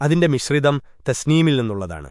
അതിന്റെ മിശ്രിതം തസ്നീമിൽ നിന്നുള്ളതാണ്